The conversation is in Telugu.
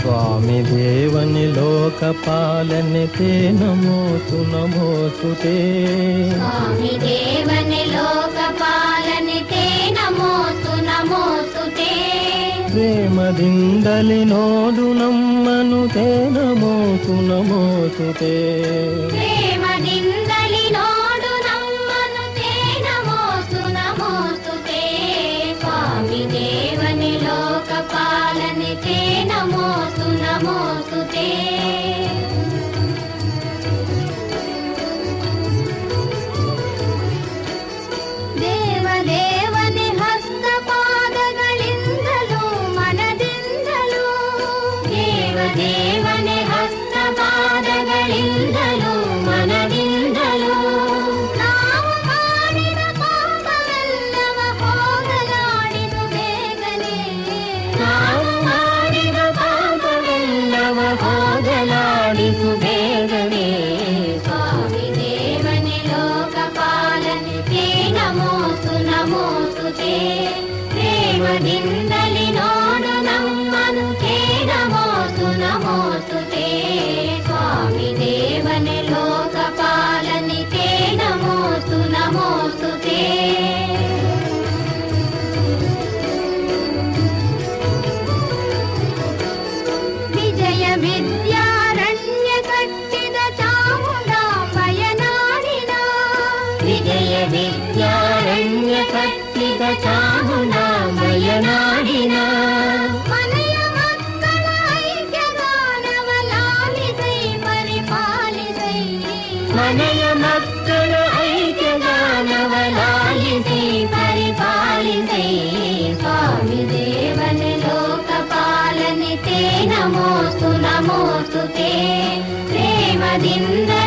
స్వామి దేవని లోక పాలని తే నమోతు నమోతు తే స్వామి దేవని లోక పాలన తే నమోతు నమోతు తే ప్రేమದಿಂದಲಿ ದೇವದೇವನೆ ಹಸ್ತ ಪಾದಗಳಿಂದಲೂ ಮನದಿಂದಲೂ ನಾವು ಮಾಡಿದ ಪಾಪವೆಲ್ಲವ ಹೋಗಲಾಡಿದು ಬೇಗನೆ ನಾವು ಮಾಡಿದ ಪಾಪವೆಲ್ಲವ ಹೋಗಲಾಡಿದು ಬೇಗನೆ ಸ್ವಾಮಿ ದೇವನೆ ಲೋಕ ಪಾಲನೆ ತೇ ನಮೋಸು ನಮೋಸು ವಿದ್ಯಾರಣ್ಯ ಕಟ್ಟಿದ ಚಾಮುಂಡಾಂಬಯ ನಾಡಿನ ವಿಜಯ ವಿದ್ಯಾರಣ್ಯ ಕಟ್ಟಿದ ಚಾಮುಂಡಾಂಬಯ ನಾಡಿನ ಮನೆಯ ದಿನ